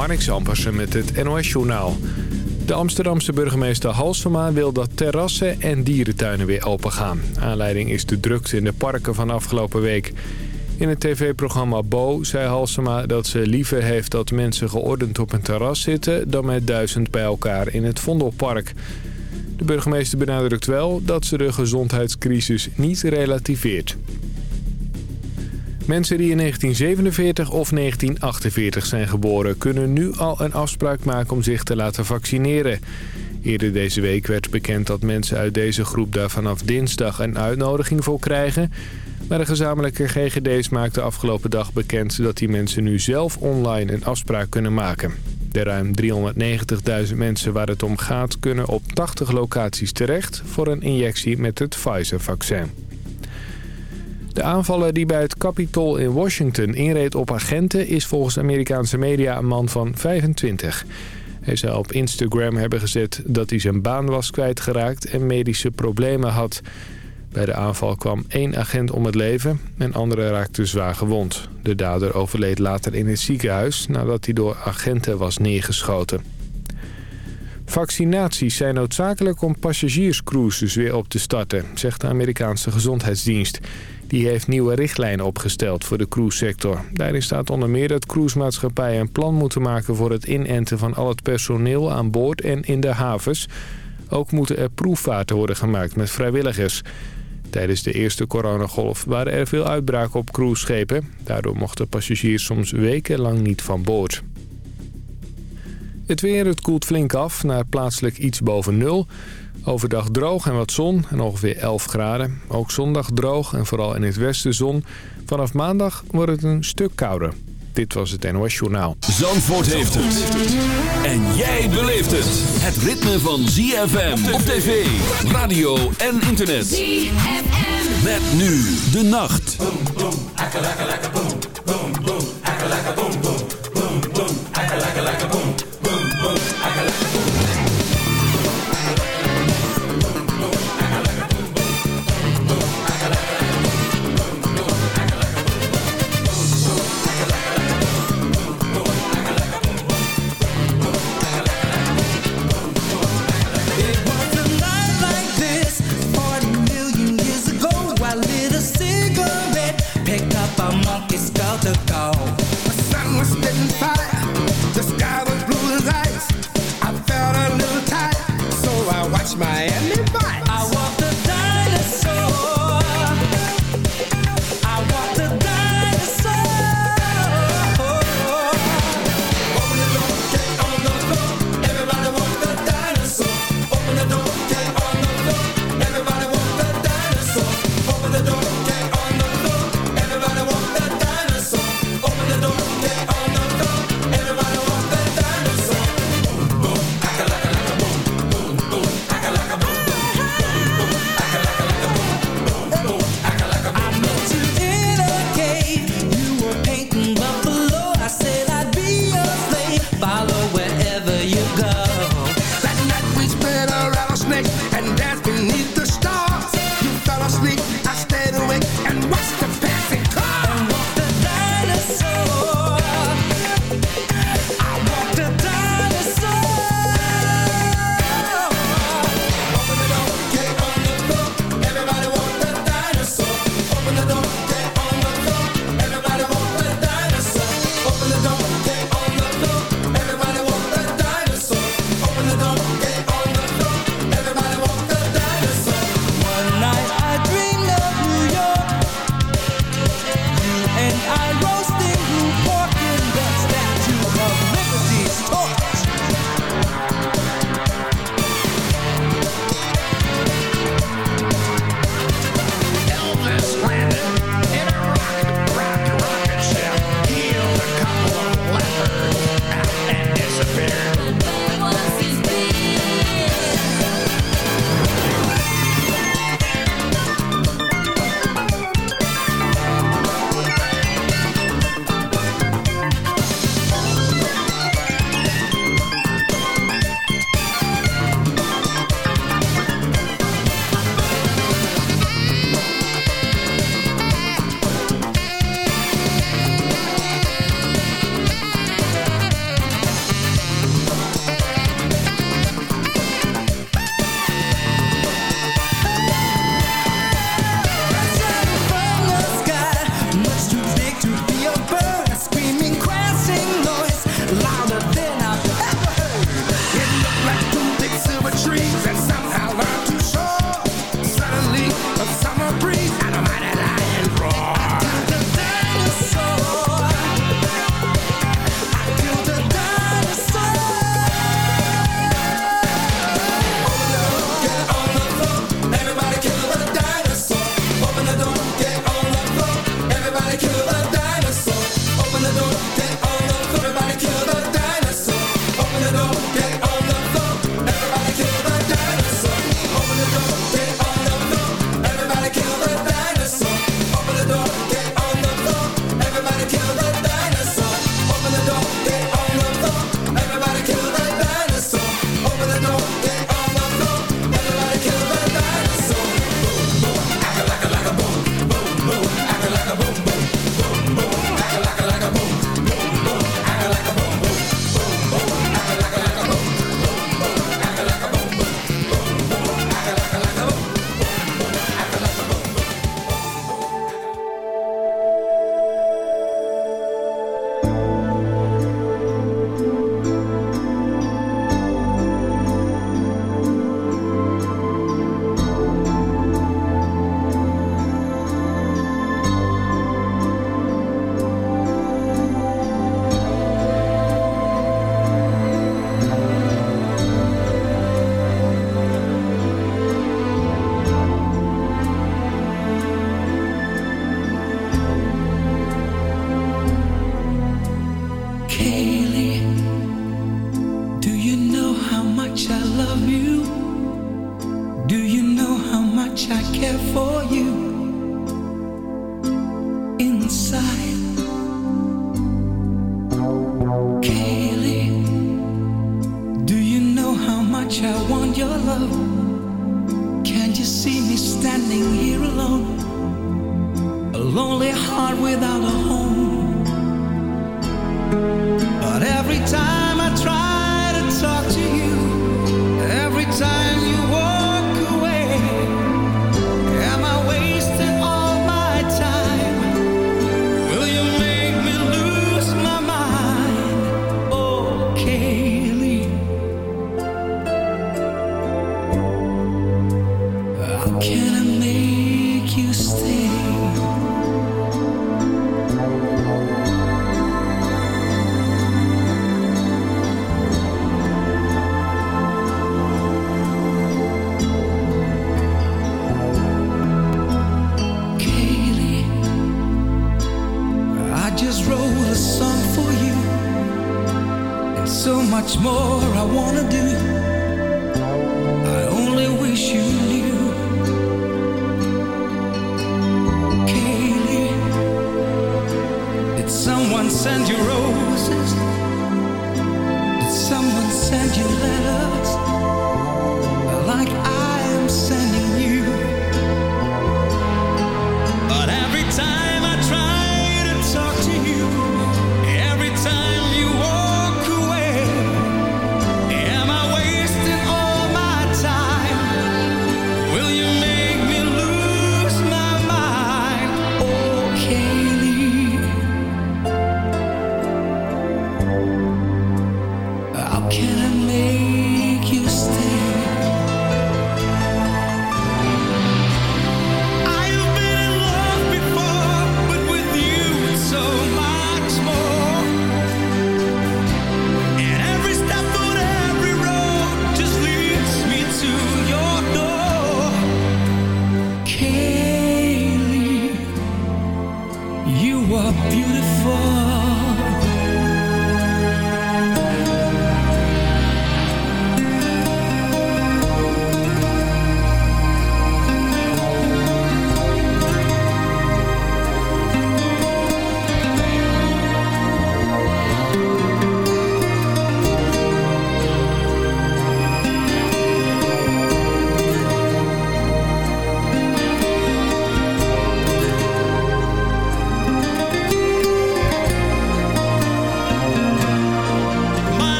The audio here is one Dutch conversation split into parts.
Marnix Ampersen met het NOS-journaal. De Amsterdamse burgemeester Halsema wil dat terrassen en dierentuinen weer open gaan. Aanleiding is de drukte in de parken van afgelopen week. In het tv-programma Bo zei Halsema dat ze liever heeft dat mensen geordend op een terras zitten... dan met duizend bij elkaar in het Vondelpark. De burgemeester benadrukt wel dat ze de gezondheidscrisis niet relativeert. Mensen die in 1947 of 1948 zijn geboren... kunnen nu al een afspraak maken om zich te laten vaccineren. Eerder deze week werd bekend dat mensen uit deze groep daar vanaf dinsdag een uitnodiging voor krijgen. Maar de gezamenlijke GGD's maakte afgelopen dag bekend dat die mensen nu zelf online een afspraak kunnen maken. De ruim 390.000 mensen waar het om gaat kunnen op 80 locaties terecht voor een injectie met het Pfizer-vaccin. De aanvaller die bij het Capitol in Washington inreed op agenten... is volgens Amerikaanse media een man van 25. Hij zou op Instagram hebben gezet dat hij zijn baan was kwijtgeraakt... en medische problemen had. Bij de aanval kwam één agent om het leven en andere raakte zwaar gewond. De dader overleed later in het ziekenhuis nadat hij door agenten was neergeschoten. Vaccinaties zijn noodzakelijk om passagierscruises weer op te starten, zegt de Amerikaanse gezondheidsdienst. Die heeft nieuwe richtlijnen opgesteld voor de cruisesector. Daarin staat onder meer dat cruisemaatschappijen een plan moeten maken voor het inenten van al het personeel aan boord en in de havens. Ook moeten er proefvaarten worden gemaakt met vrijwilligers. Tijdens de eerste coronagolf waren er veel uitbraken op cruiseschepen. Daardoor mochten passagiers soms wekenlang niet van boord. Het weer, het koelt flink af naar plaatselijk iets boven nul. Overdag droog en wat zon en ongeveer 11 graden. Ook zondag droog en vooral in het westen zon. Vanaf maandag wordt het een stuk kouder. Dit was het NOS Journaal. Zandvoort heeft het. En jij beleeft het. Het ritme van ZFM op tv, radio en internet. ZFM. Met nu de nacht. Boom, boom, boom, boom,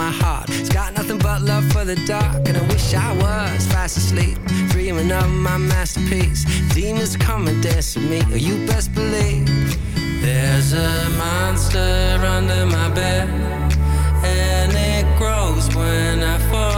my heart. It's got nothing but love for the dark. And I wish I was fast asleep, dreaming of my masterpiece. Demons come and dance with me. Oh, you best believe. There's a monster under my bed, and it grows when I forget.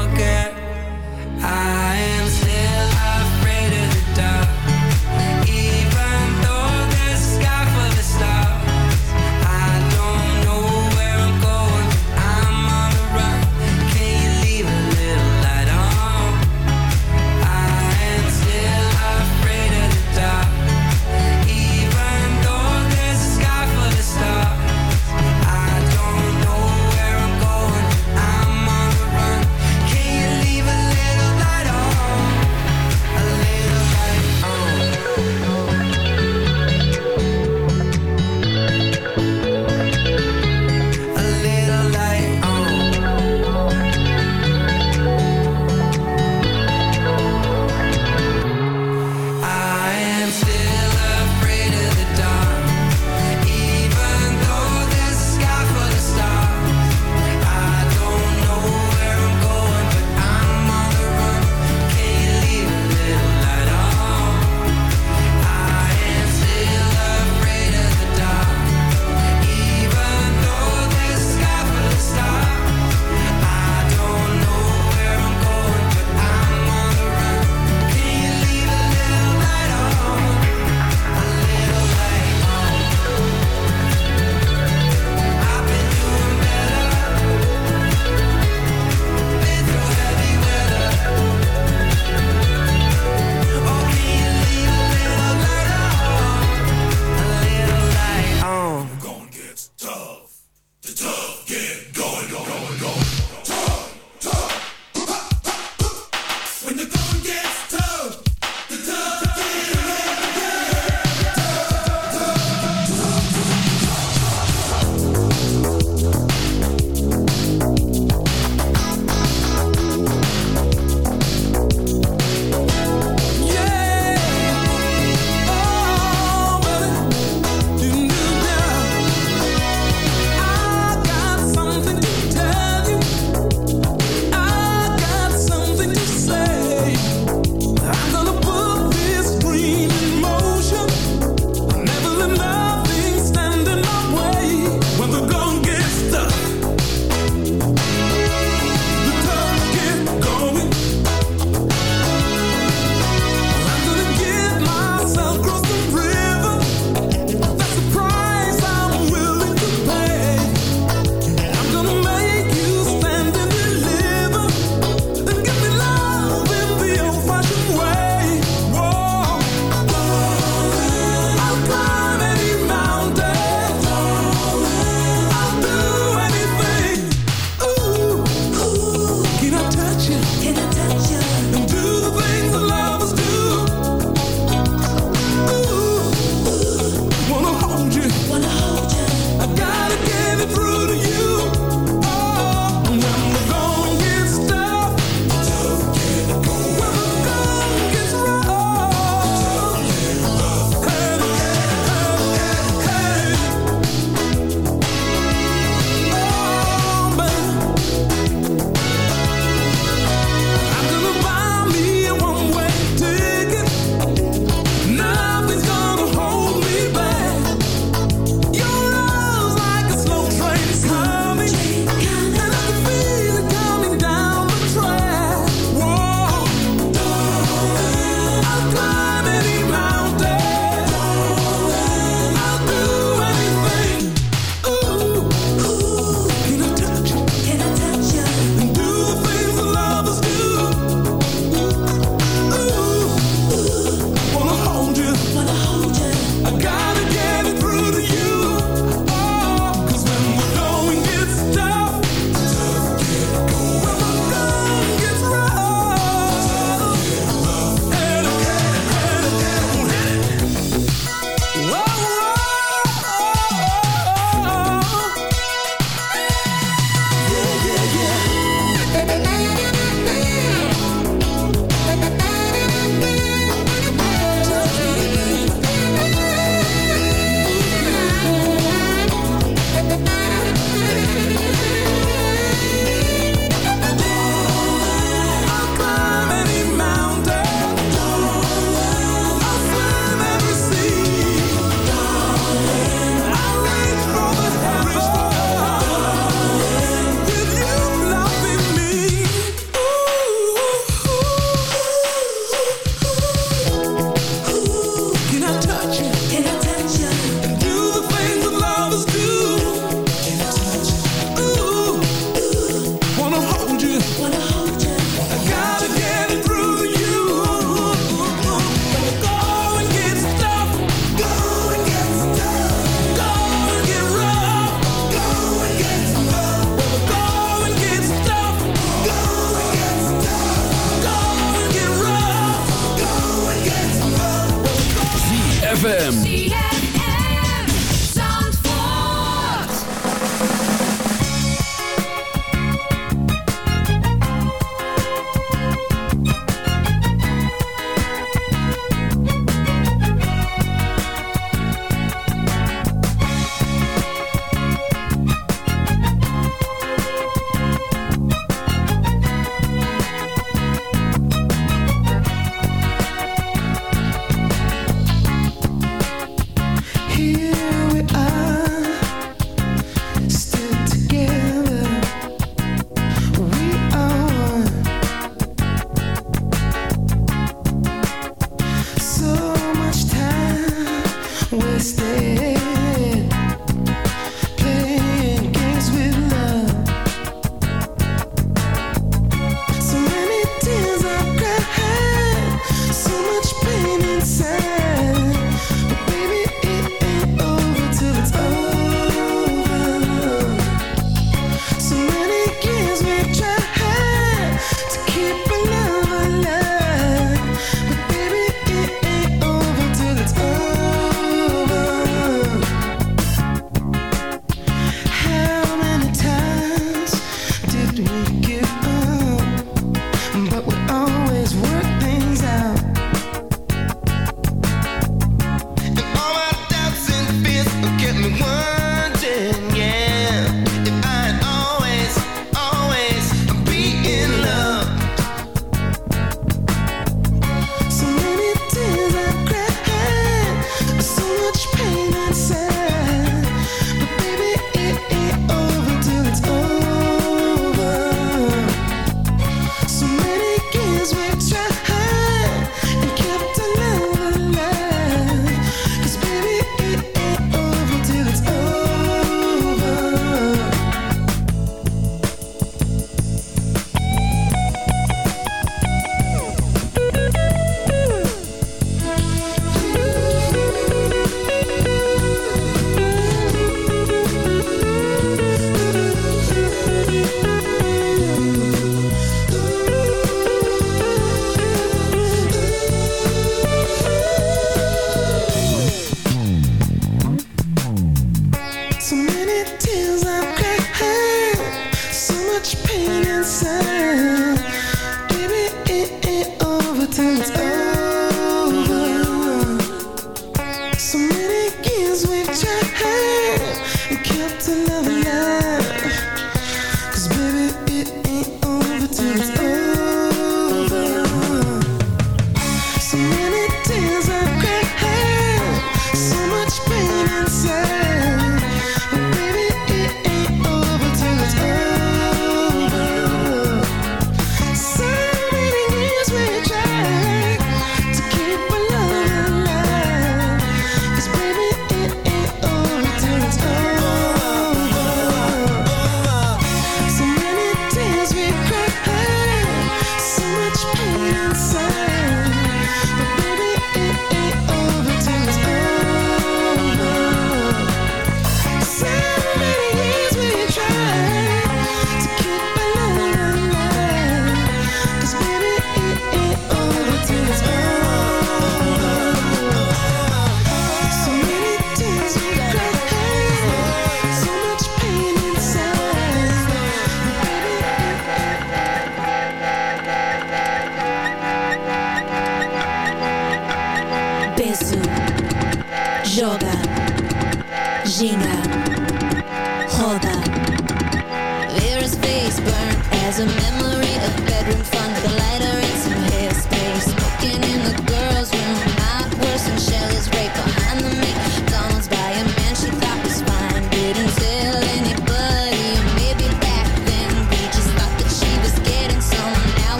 up to love you.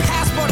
passport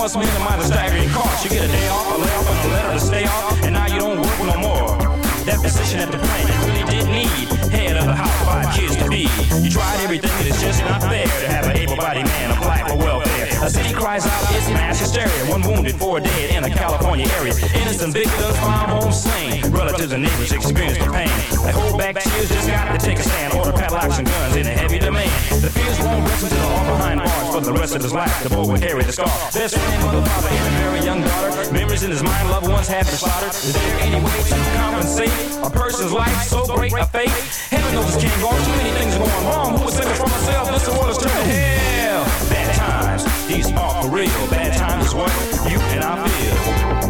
must mean a amount staggering costs. You get a day off, a layoff, and a letter to stay off, and now you don't work no more. That position at the plant you really did need. Head of the house, five kids to be. You tried everything, and it's just not fair to have an able-bodied man apply for welfare. A city cries out, it's mass hysteria. One wounded, four dead in a California area. Innocent victims found home slain. Relatives and neighbors experience the pain. They hold back tears, just got to take a stand. Order padlocks and guns in a heavy demand. The won't rest until all behind bars for the rest of his life. The boy will carry the scar. Best friend, mother, father, and a very young daughter. Memories in his mind, loved ones have been slaughtered. Is there any way to compensate a person's life so great a fate? Heaven knows this can't go on. Too many things are going wrong. Who was thinking for myself? This world is turning to hell. Bad times, these are for real. Bad times is what you and I feel.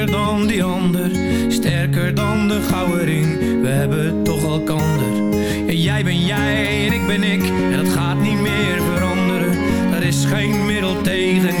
sterker dan die ander, sterker dan de gouden. We hebben toch elkander. En jij ben jij en ik ben ik, en dat gaat niet meer veranderen. Er is geen middel tegen